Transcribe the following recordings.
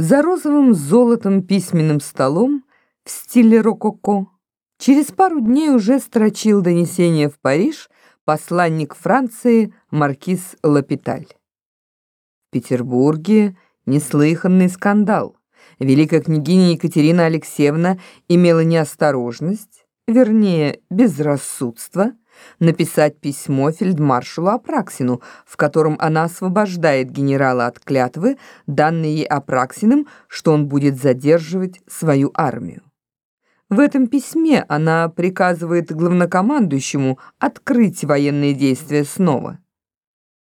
За розовым золотом письменным столом в стиле рококо через пару дней уже строчил донесение в Париж посланник Франции маркиз Лапиталь. В Петербурге неслыханный скандал. Великая княгиня Екатерина Алексеевна имела неосторожность, вернее, безрассудство, написать письмо фельдмаршалу Апраксину, в котором она освобождает генерала от клятвы, данной ей Апраксиным, что он будет задерживать свою армию. В этом письме она приказывает главнокомандующему открыть военные действия снова.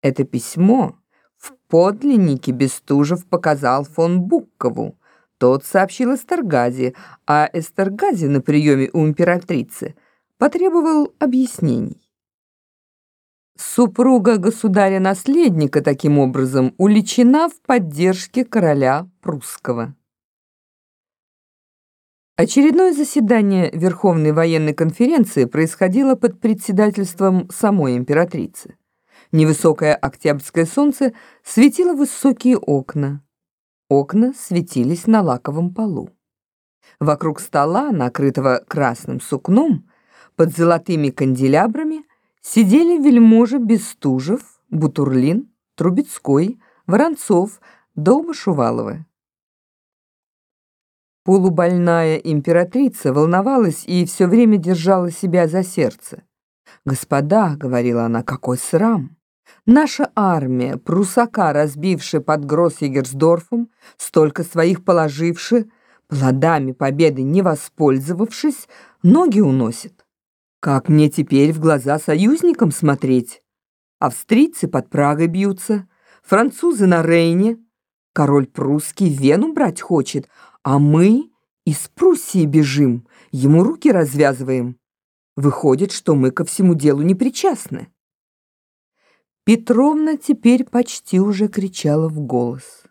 Это письмо в подлиннике Бестужев показал фон Буккову. Тот сообщил Эстергазе, а Эстергазе на приеме у императрицы – потребовал объяснений. Супруга государя-наследника таким образом уличена в поддержке короля прусского. Очередное заседание Верховной военной конференции происходило под председательством самой императрицы. Невысокое октябрьское солнце светило высокие окна. Окна светились на лаковом полу. Вокруг стола, накрытого красным сукном, под золотыми канделябрами сидели вельможи Бестужев, Бутурлин, Трубецкой, Воронцов, Дома Шуваловы. Полубольная императрица волновалась и все время держала себя за сердце. «Господа», — говорила она, — «какой срам! Наша армия, прусака, разбившая под Гроссегерсдорфом, столько своих положивши, плодами победы не воспользовавшись, ноги уносит. Как мне теперь в глаза союзникам смотреть? Австрийцы под Прагой бьются, французы на Рейне, король прусский Вену брать хочет, а мы из Пруссии бежим, ему руки развязываем. Выходит, что мы ко всему делу не причастны. Петровна теперь почти уже кричала в голос.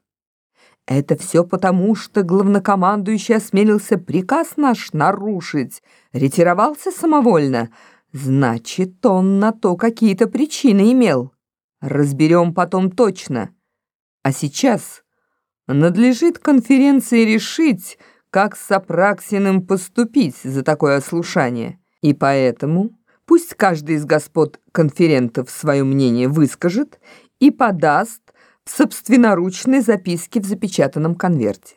Это все потому, что главнокомандующий осмелился приказ наш нарушить, ретировался самовольно. Значит, он на то какие-то причины имел. Разберем потом точно. А сейчас надлежит конференции решить, как с Апраксиным поступить за такое ослушание. И поэтому пусть каждый из господ конферентов свое мнение выскажет и подаст собственноручной записке в запечатанном конверте.